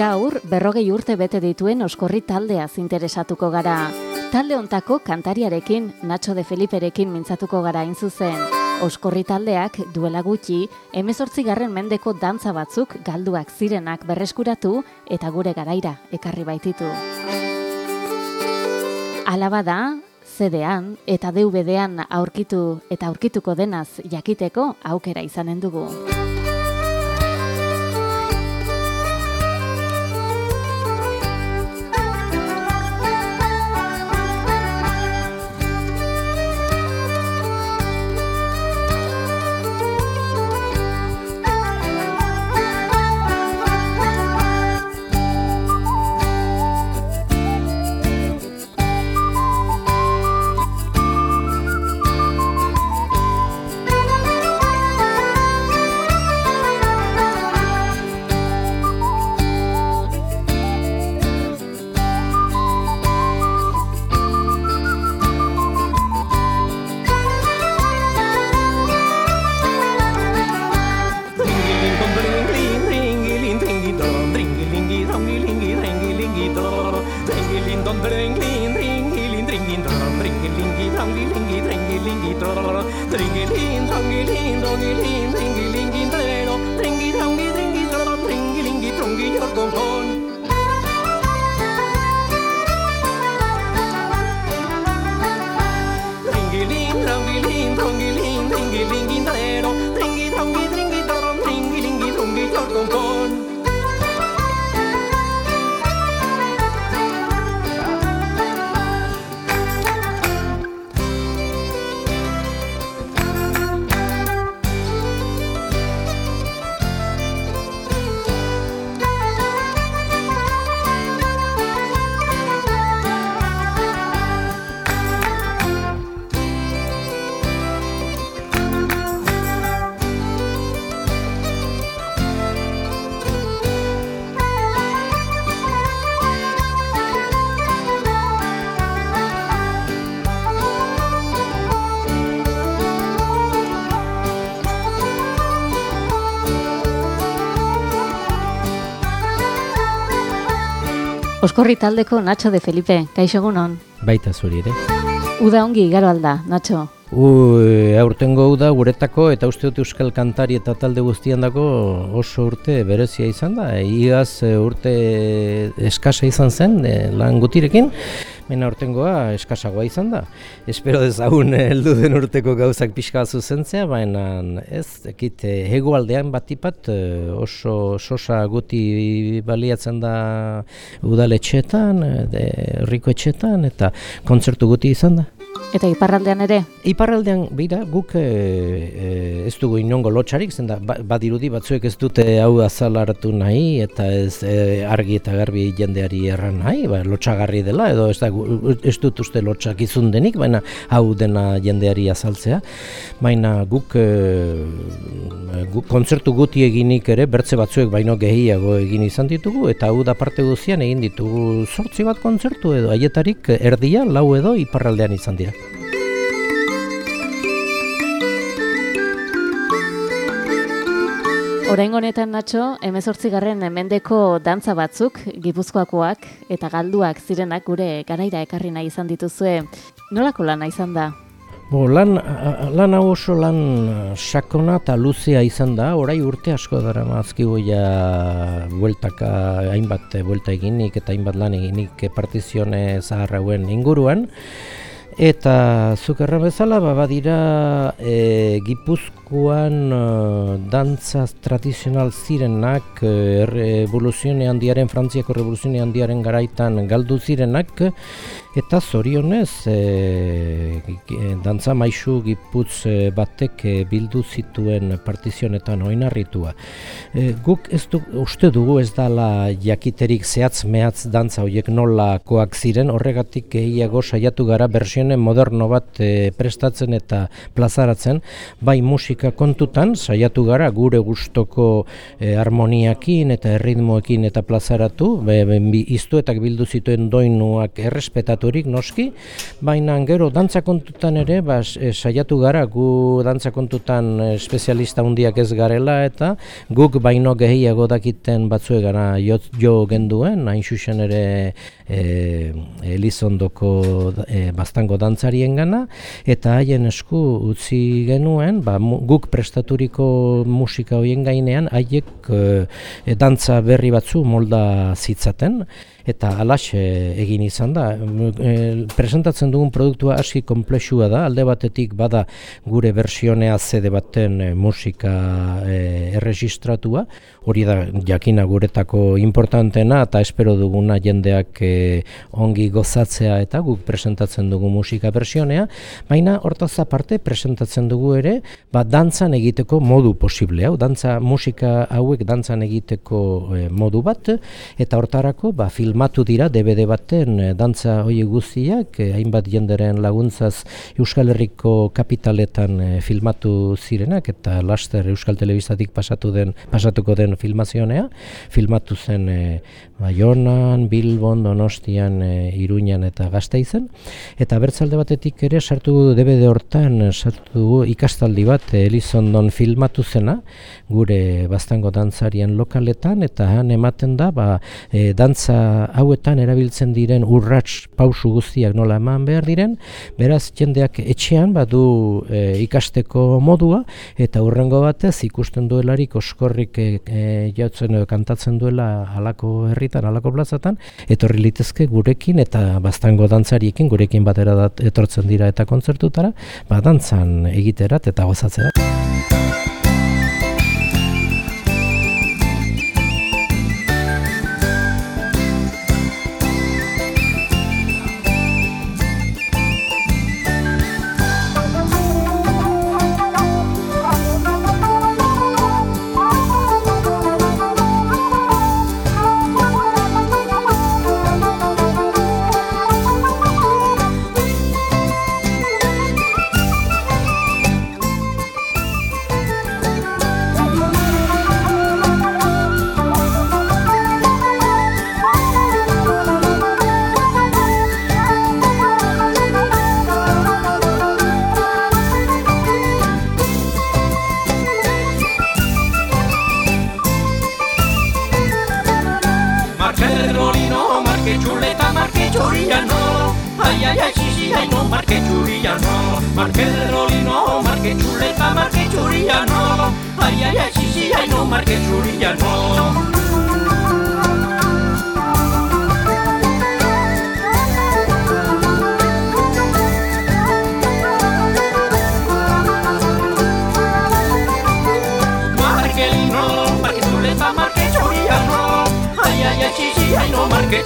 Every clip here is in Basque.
Gaur, berrogei urte bete dituen oskorri taldeaz interesatuko gara. Talde ontako kantariarekin, Nacho de Feliperekin mintzatuko gara zuzen. Oskorri taldeak duela gutxi, emezortzi garren mendeko dantza batzuk galduak zirenak berreskuratu eta gure garaira ekarri baititu. Alaba da, CD-an eta DVD-an aurkitu eta aurkituko denaz jakiteko aukera izanen dugu. Oskorri taldeko Nacho de Felipe, kaixo egunon. Baita zuri ere. Uda ongi igaro alda, Nacho. U, aurtengo uda guretako eta uste dut euskal kantari eta talde guztian dago oso urte berezia izan da. Iaz e, urte eskasa izan zen e, lan gutirekin, Mena urtengoa eskasagoa izan da. Espero dezagun heldu den urteko gauzak pixka zuzentzea, baina ez, ekit, hegoaldean batipat oso sosa guti baliatzen da udaletxetan, herriko etxetan, eta kontzertu guti izan da. Eta iparraldean ere? Iparraldean, bera, guk e, ez dugu inongo lotxarik, zenda ba, badirudi batzuek ez dute hau azalaratu nahi, eta ez argi eta garbi jendeari erran nahi, ba, lotxagarri dela, edo ez, da, ez dut uste lotxak izun denik, baina hau dena jendeari azaltzea. Baina guk, e, guk kontzertu guti eginik ere, bertze batzuek baino gehiago egin izan ditugu, eta hau da parte guzian egin ditugu sortzi bat kontzertu edo, haietarik erdia, lau edo, iparraldean izan dira. Orain honetan Nacho, garren mendeko dantza batzuk, gipuzkoakoak eta galduak zirenak gure garaira ekarri nahi izan dituzue. Nolako lana izan da? Bo, lan, lan hau oso lan sakona eta luzea izan da, orai urte asko dara mazkigu ja bueltaka, hainbat buelta eginik eta hainbat lan eginik partizione zaharrauen inguruan. Eta zukerra bezala, ba, badira e, Gipuzkoan e, dantza tradizional zirenak e, revoluzione handiaren, Frantziako revoluzione handiaren garaitan galdu zirenak, eta zorionez e, dantza maisu giputz batek bildu zituen partizionetan oinarritua. E, guk ez du, uste dugu ez dala jakiterik zehatz mehatz dantza horiek nolakoak ziren, horregatik gehiago saiatu gara bersione moderno bat e, prestatzen eta plazaratzen, bai musika kontutan saiatu gara gure gustoko e, harmoniakin eta erritmoekin eta plazaratu, be, be, iztuetak bildu zituen doinuak errespetatu prestaturik noski, baina gero dantza kontutan ere, ba, saiatu gara, gu dantza kontutan espezialista hundiak ez garela, eta guk baino gehiago dakiten batzue gara jo, jo genduen, hain xuxen ere e, Elizondoko e, bastango dantzarien gana, eta haien esku utzi genuen, ba, guk prestaturiko musika hoien gainean, haiek e, dantza berri batzu molda zitzaten, eta alaxe egin izan da. E, presentatzen dugun produktua aski komplexua da, alde batetik bada gure versionea zede baten e, musika e, erregistratua, hori da jakina guretako importantena eta espero duguna jendeak e, ongi gozatzea eta guk presentatzen dugu musika versionea, baina hortaz aparte presentatzen dugu ere, ba, dantzan egiteko modu posible, hau, dantza musika hauek dantzan egiteko modu bat, eta hortarako ba, film filmatu dira DVD baten e, dantza hori guztiak, e, hainbat jenderen laguntzaz Euskal Herriko kapitaletan e, filmatu zirenak eta laster Euskal Telebistatik pasatu den pasatuko den filmazionea, filmatu zen e, Baionan, Bilbon, Donostian, e, Iruñan eta Gasteizen. Eta bertzalde batetik ere sartu DVD hortan sartu ikastaldi bat Elizondon filmatu zena gure bastango dantzarien lokaletan. Eta han ematen da ba, e, dantza hauetan erabiltzen diren urrats pausu guztiak nola eman behar diren, beraz jendeak etxean badu e, ikasteko modua eta hurrengo batez ikusten duelarik oskorrik e, e, jautzen kantatzen duela halako herritan, halako plazatan, etorri litezke gurekin eta bastango dantzariekin gurekin batera dat, etortzen dira eta kontzertutara, ba dantzan egiterat eta gozatzerat.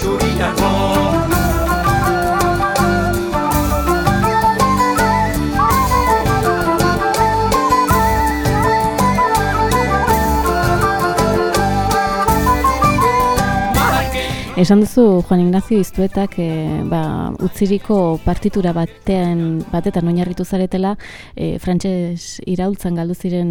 人だ Esan duzu Juan Ignacio Iztuetak e, ba, utziriko partitura batean batetan oinarritu zaretela e, frantses iraultzan galdu ziren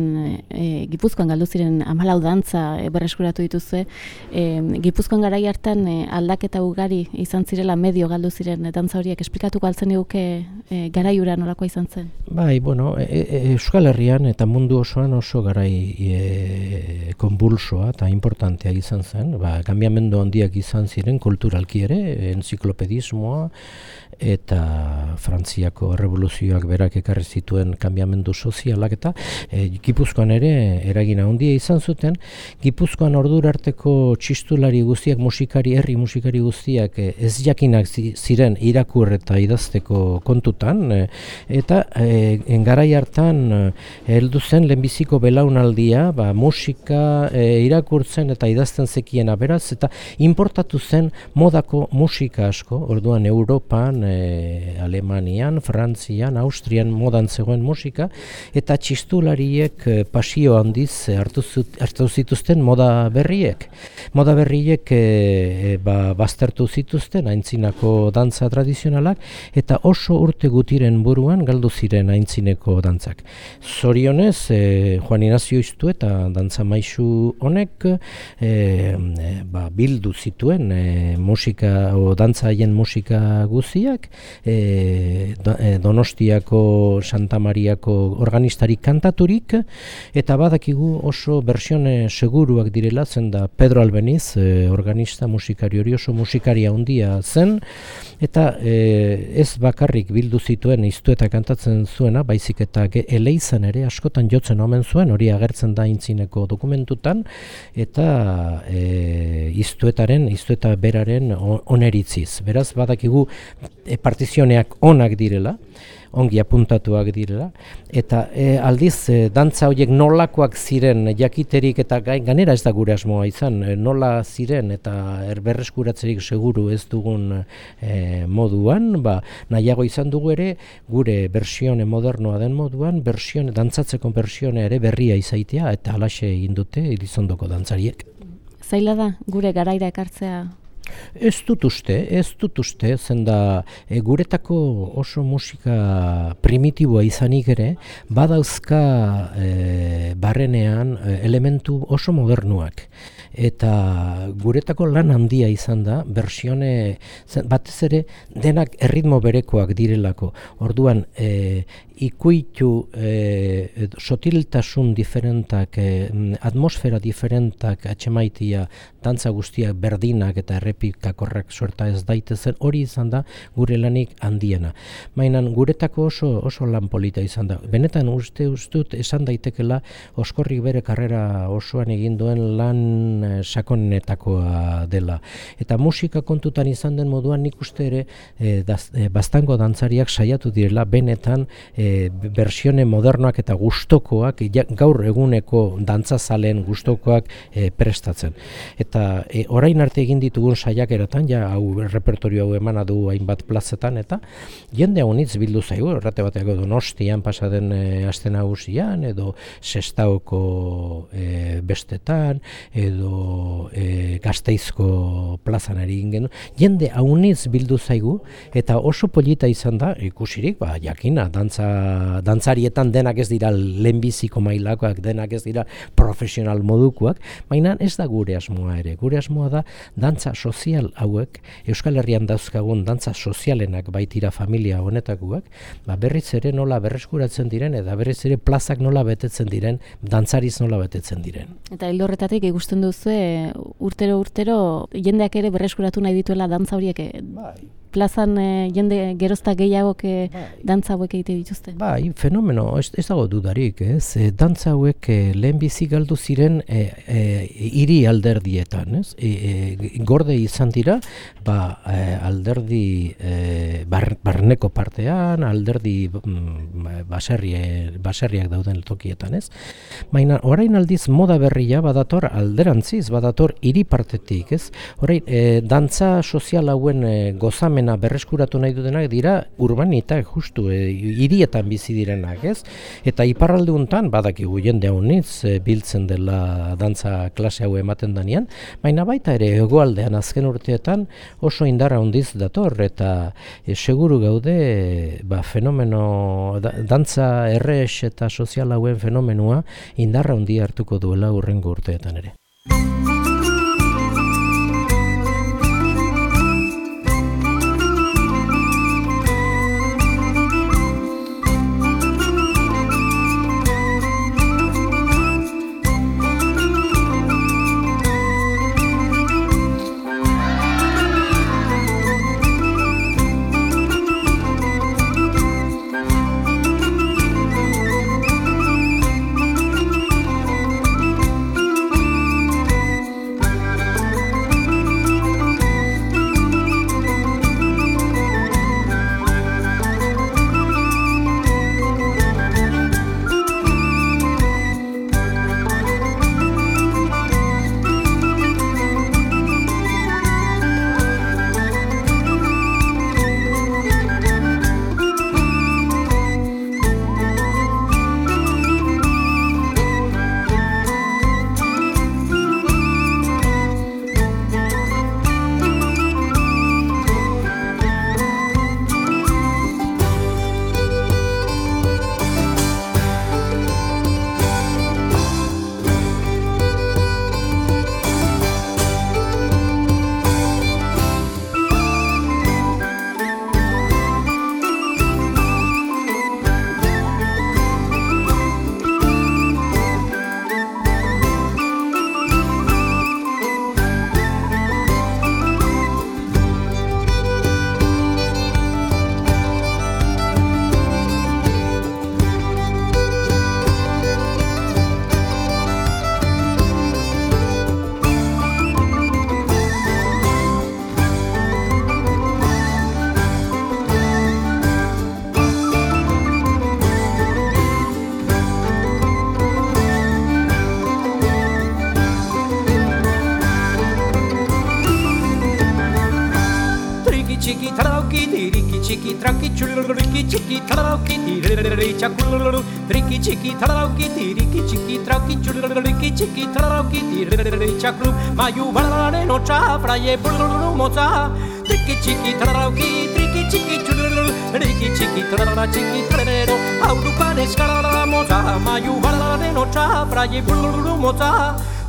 e, Gipuzkoan galdu ziren 14 dantza e, berreskuratu dituzue. E, Gipuzkoan garai hartan e, aldaketa ugari izan zirela medio galdu ziren e, dantza horiek. Esplikatuko altzen diguke e, garaiura nolakoa izan zen? Bai, bueno, e, e, Euskal Herrian eta mundu osoan oso garai e, konbulsoa eta importantea izan zen, ba, cambiamendu handiak izan ziren ziren kulturalki ere, enziklopedismoa eta Frantziako revoluzioak berak ekarri zituen kanbiamendu sozialak eta e, Gipuzkoan ere eragina handia izan zuten. Gipuzkoan ordura arteko txistulari guztiak, musikari, herri musikari guztiak e, ez jakinak ziren irakur eta idazteko kontutan e, eta e, engarai hartan e, heldu zen lehenbiziko belaunaldia, ba, musika e, irakurtzen eta idazten zekiena beraz eta importatu zen modako musika asko, orduan Europan, e, Alemanian, Frantzian, Austrian modan zegoen musika, eta txistulariek e, pasio handiz hartu, hartu zituzten moda berriek. Moda berriek e, e, ba, baztertu zituzten aintzinako dantza tradizionalak, eta oso urte gutiren buruan galdu ziren aintzineko dantzak. Zorionez, e, Juan Inazio iztu eta dantza maisu honek e, ba, bildu zituen e, musika o dantza haien musika guzia guztiak, e, Donostiako Santa Mariako organistarik kantaturik, eta badakigu oso versione seguruak direla, zen da Pedro Albeniz, e, organista musikari hori oso musikaria handia zen, eta e, ez bakarrik bildu zituen iztu eta kantatzen zuena, baizik eta eleizan ere askotan jotzen omen zuen, hori agertzen da intzineko dokumentutan, eta e, iztuetaren, iztueta beraren oneritziz. Beraz, badakigu e, partizioneak onak direla, ongi apuntatuak direla eta e, aldiz e, dantza horiek nolakoak ziren jakiterik eta ganera ez da gure asmoa izan e, nola ziren eta erberreskuratzerik seguru ez dugun e, moduan ba nahiago izan dugu ere gure versione modernoa den moduan versione dantzatzeko versione ere berria izaitea eta halaxe egin dute irizondoko dantzariek Zaila da gure garaira ekartzea Ez dut uste, ez dut uste, zen da e, guretako oso musika primitiboa izanik ere, badauzka e, barrenean e, elementu oso modernuak. Eta guretako lan handia izan da, versione, batez ere, denak erritmo berekoak direlako. Orduan, e, ikuitu e, sotiltasun diferentak, e, atmosfera diferentak atxemaitia dantza guztiak berdinak eta errepikakorrak sorta ez daitezen hori izan da gure lanik handiena. Mainan guretako oso oso lan polita izan da. Benetan uste ustut esan daitekela oskorrik bere karrera osoan egin duen lan e, sakonetakoa dela. Eta musika kontutan izan den moduan nik uste ere e, daz, e, bastango dantzariak saiatu direla benetan e, versione modernoak eta gustokoak gaur eguneko dantzazalen gustokoak e, prestatzen. Eta e, orain arte egin ditugun saiakeratan ja hau repertorio hau emana du hainbat plazetan eta jende honitz bildu zaigu errate bateako Donostian pasa den e, aste nagusian edo Sestaoko e, bestetan edo e, Gasteizko plazan ari ingen jende haunitz bildu zaigu eta oso polita izan da ikusirik ba jakina dantza dantzarietan denak ez dira lehenbiziko mailakoak, denak ez dira profesional modukoak, baina ez da gure asmoa ere. Gure asmoa da dantza sozial hauek, Euskal Herrian dauzkagun dantza sozialenak baitira familia honetakoak, ba berriz ere nola berreskuratzen diren, eta berriz ere plazak nola betetzen diren, dantzariz nola betetzen diren. Eta hildo horretatik ikusten duzu, urtero urtero jendeak ere berreskuratu nahi dituela dantza horiek. Bai plazan e, jende gerozta gehiago ke bai. dantza hauek egite dituzte. Bai, fenomeno, ez, ez dago dudarik, ez? E, dantza hauek e, lehen bizi galdu ziren e, e, iri alderdietan, ez? E, e, gorde izan dira, ba, e, alderdi e, barneko partean, alderdi mm, baserrie, baserriak dauden tokietan, ez? Baina, orain aldiz moda berria badator alderantziz, badator hiri partetik, ez? Orain, e, dantza sozial hauen e, gozamen fenomena berreskuratu nahi dutenak dira urbanitak justu e, hirietan bizi direnak, ez? Eta iparralde hontan badakigu jende honitz e, biltzen dela dantza klase hau ematen danean, baina baita ere hegoaldean azken urteetan oso indarra hondiz dator eta e, seguru gaude ba, fenomeno dantza erres eta sozial hauen fenomenua indarra hondi hartuko duela urrengo urteetan ere. chiki tararauki tiriki chiki trauki chulurururiki chiki tararauki tiririririri chakru mayu balalane no cha fraye bulururu mocha triki chiki tararauki triki chiki chulururu riki chiki tararara chiki tararero auru pane skararara mocha mayu balalane no cha fraye bulururu mocha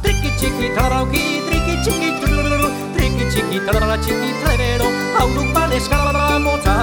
triki chiki tararauki triki chiki chulururu triki chiki tararara chiki tararero auru pane skararara mocha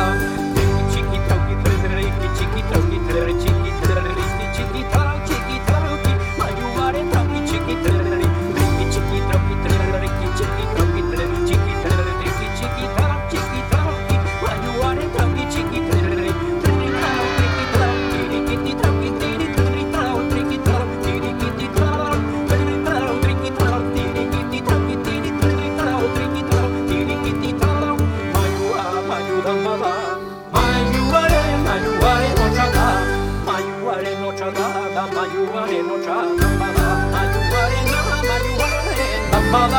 no chagada mayuare no chagada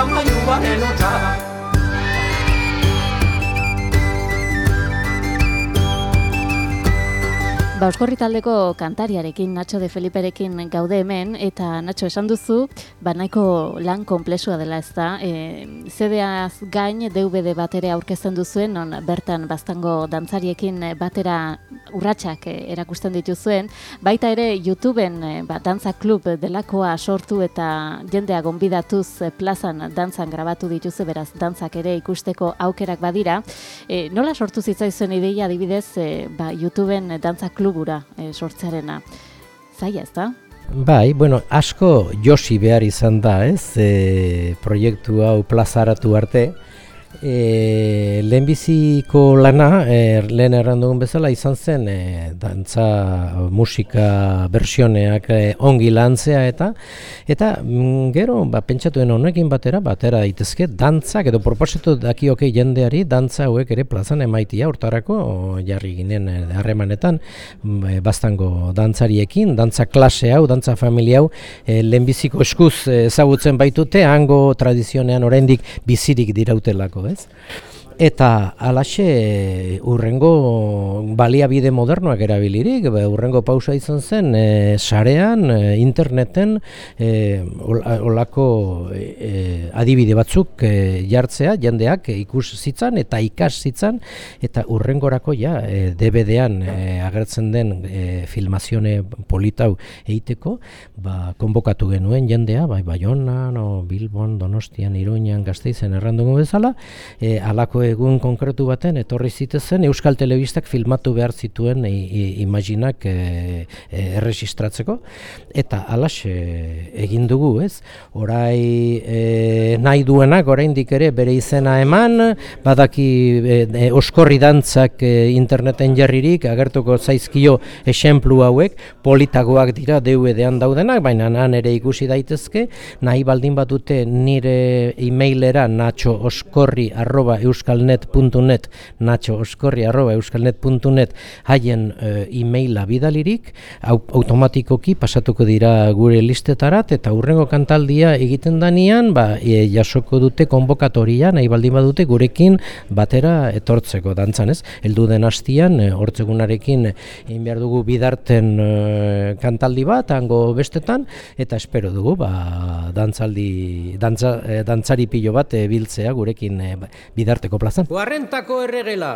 mayuare no chagada Ba, Euskorri taldeko kantariarekin, Nacho de Feliperekin gaude hemen, eta Nacho esan duzu, ba, nahiko lan konplexua dela ez da. E, CD-az gain DVD bat ere aurkezten duzuen, non bertan baztango dantzariekin batera urratsak e, erakusten dituzuen. Baita ere YouTubeen e, ba, dantza klub delakoa sortu eta jendea gonbidatuz e, plazan dantzan grabatu dituzu, beraz dantzak ere ikusteko aukerak badira. E, nola sortu zitzaizuen ideia adibidez e, ba, YouTubeen dantza klubura e, sortzearena? Zaila ez da? Bai, bueno, asko josi behar izan da, ez, e, proiektu hau plazaratu arte. E, lehenbiziko lana, e, lehen erran dugun bezala, izan zen e, dantza, musika, versioneak e, ongi lantzea eta eta mm, gero, ba, pentsatuen honekin batera, batera daitezke, dantzak edo proposatu dakioke jendeari, dantza hauek ere plazan emaitia, hortarako jarri ginen e, harremanetan, mm, e, baztango dantzariekin, dantza klase hau, dantza familia hau, e, lehenbiziko eskuz ezagutzen baitute, hango tradizionean oraindik bizirik dirautelako, Neues. Eta alaxe urrengo baliabide modernoak erabilirik, be, urrengo pausa izan zen e, sarean, e, interneten e, olako e, adibide batzuk e, jartzea, jendeak ikus zitzan eta ikas zitzan, eta urrengorako ja e, DVD-an e, agertzen den e, filmazione politau egiteko, ba, konbokatu genuen jendea, bai Baionan, o Bilbon, Donostian, Iruñan, Gasteizen errandugu bezala, e, alako egun konkretu baten etorri zitezen Euskal Telebistak filmatu behar zituen imaginak e, e, erregistratzeko eta alaxe egin dugu, ez? Orai e, nahi duenak oraindik ere bere izena eman, badaki e, e, oskorri dantzak e, interneten jarririk agertuko zaizkio esenplu hauek, politagoak dira DVD-an daudenak, baina han ere ikusi daitezke, nahi baldin batute nire emailera natxo oskorri arroba euskalnet.net natxo oskorri arroba euskalnet.net haien e, emaila bidalirik au, automatikoki pasatuko dira gure listetarat eta hurrengo kantaldia egiten danian ba, e, jasoko dute konbokatoria nahi baldin badute gurekin batera etortzeko dantzan ez? Heldu den hastian e, hortzegunarekin egin behar dugu bidarten e, kantaldi bat hango bestetan eta espero dugu ba, dantzaldi dantza, e, dantzari pilo bat e, biltzea gurekin e, bidarteko plazan. Guarrentako erregela.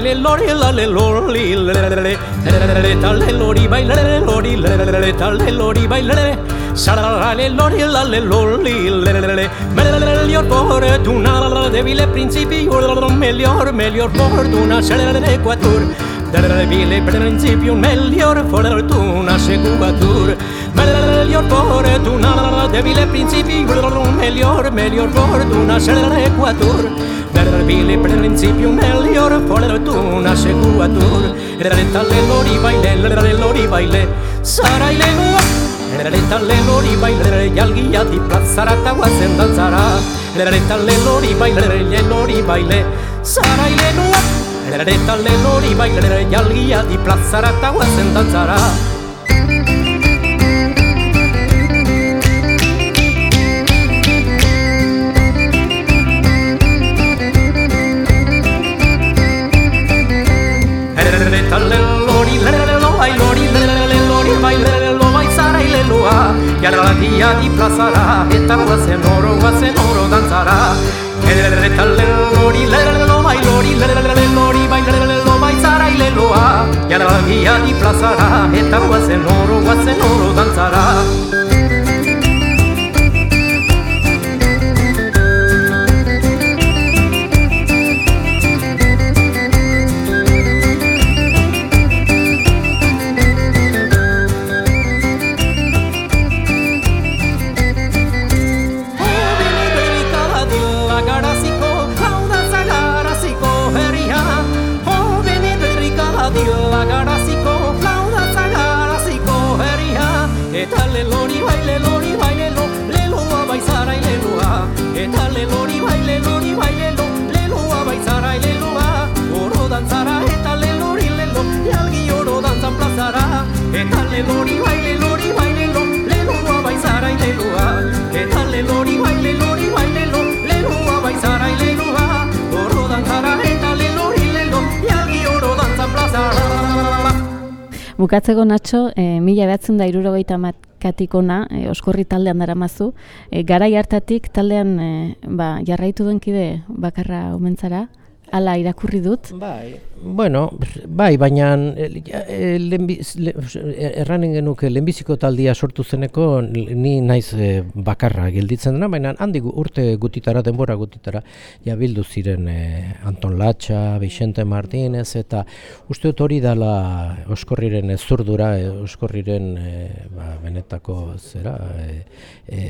le lori la le lori le le lori bai le lori le lori bai le sarà le lori la le lori le le le me le le le le miglior fortuna la debile principio miglior miglior fortuna sarà l'equator debile principio miglior fortuna secubatur miglior le debile principio miglior miglior fortuna le l'equator Debile principio miglior fortuna secuatur Talle lori baile, lori baile, sarai le Talle lori baile, gli alghia di plazzara guazen danzara Talle lori baile, gli lori baile, sarai le Talle lori baile, gli alghia di plazzara guazen danzara Talle lori, lo vai lori, lori vai vai sarai le E dia di plazzara e guazen oro, guazen oro Talle lori, lo vai lori, lori vai lo vai sarai le lua E alla dia di plazzara e guazen oro, guazen oro danzara lori baile lori baile lo leloa baizara leloa Eta le lori baile lori baile lo leloa baizara leloa Oro danzara eta le lori lelo Ialgi oro danzan plazara Bukatzeko Nacho, e, mila behatzen da irurogeita katikona, e, oskorri taldean dara mazu. E, garai hartatik taldean e, ba, jarraitu duenkide bakarra omentzara, ala irakurri dut. Bai, Bueno, bai, baina e, erranen genuke lehenbiziko taldia sortu zeneko ni naiz e, bakarra gelditzen dena, baina handi urte gutitara, denbora gutitara, ja bildu ziren e, Anton Latxa, Vicente Martínez, eta uste dut hori dala oskorriren zurdura, e, oskorriren e, ba, benetako zera, e, e,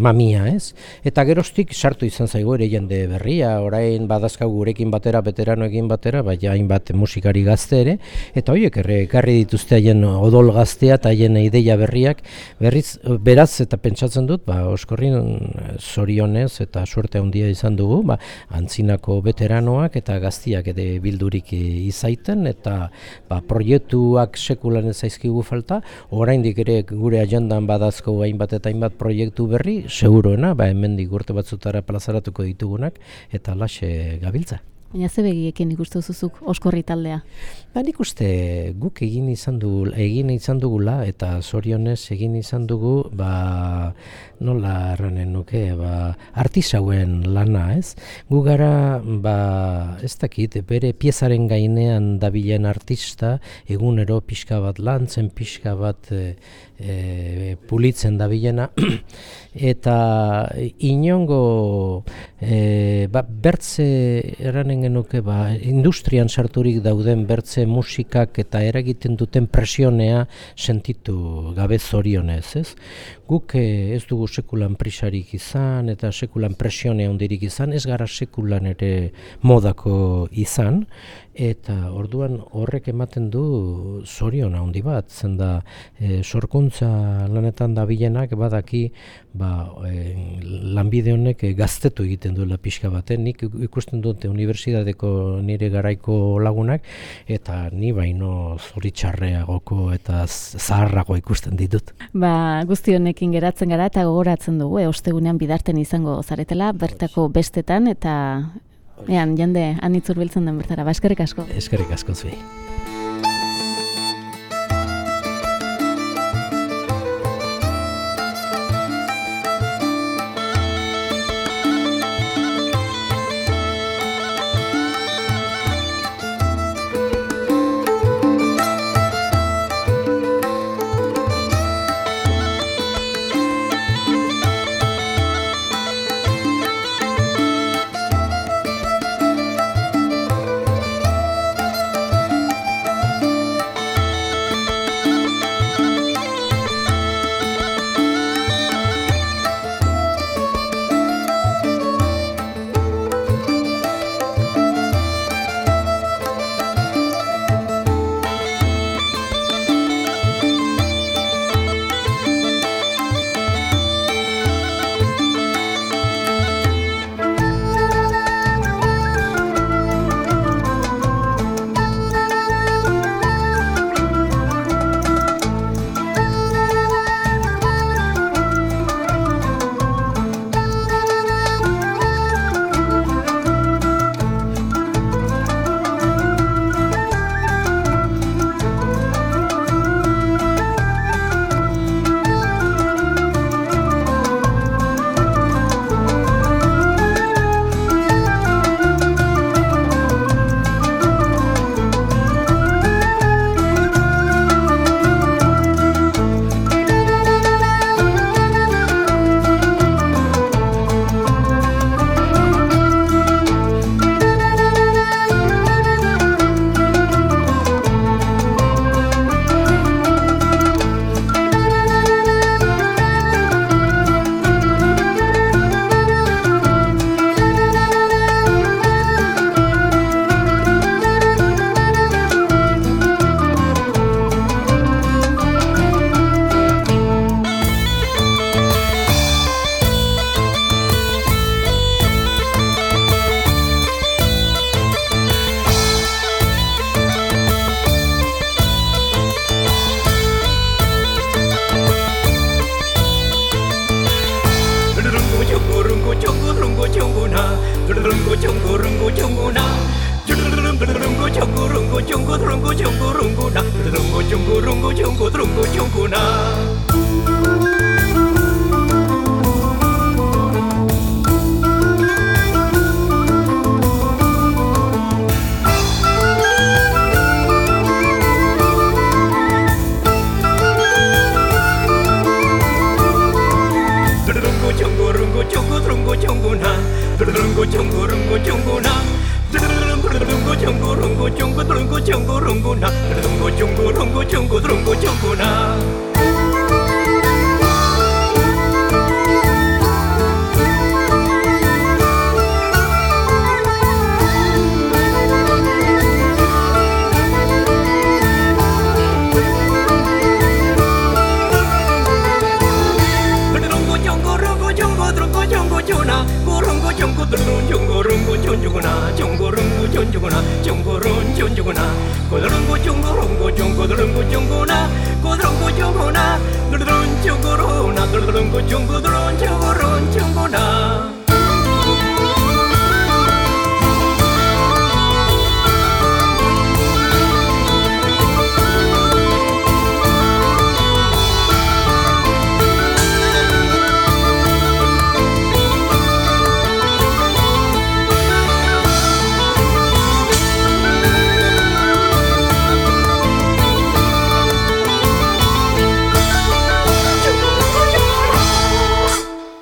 mamia, ez? Eta geroztik sartu izan zaigu ere jende berria, orain badazkau gurekin batera, veteranoekin batera, baina bat musikari gazte ere, eta horiek ekarri dituzte haien odol gaztea eta haien ideia berriak, berriz, beraz eta pentsatzen dut, ba, oskorrin zorionez eta suerte handia izan dugu, ba, antzinako veteranoak eta gaztiak ere bildurik izaiten, eta ba, proiektuak sekulan ez zaizkigu falta, oraindik ere gure agendan badazko hainbat eta hainbat proiektu berri, seguroena, ba, hemendik urte batzutara plazaratuko ditugunak, eta lase gabiltza. Baina ze begiekin ikustu zuzuk oskorri taldea? Ba nik uste guk egin izan du egin izan dugula eta zorionez egin izan dugu ba nola erranen nuke ba artisauen lana, ez? Gu gara ba ez dakit bere piezaren gainean dabilen artista egunero pixka bat lantzen pixka bat e, e, pulitzen dabilena eta inongo e, ba, bertze erranen genuke ba, industrian sarturik dauden bertze musikak eta eragiten duten presionea sentitu gabe zorionez, ez? Guk eh, ez dugu sekulan prisarik izan eta sekulan presionea hondirik izan, ez gara sekulan ere modako izan, eta orduan horrek ematen du zorion handi bat, zen da e, sorkuntza lanetan da bilenak badaki ba, e, lanbide honek gaztetu egiten duela pixka baten, nik ikusten dute unibertsitateko nire garaiko lagunak, eta ni baino zoritxarreagoko eta zaharrago ikusten ditut. Ba, guzti honekin geratzen gara eta gogoratzen dugu, e, ostegunean bidarten izango zaretela, bertako bestetan, eta Ean, jende, anitzur biltzen den bertara, ba, eskerrik asko. Eskerrik asko zuei.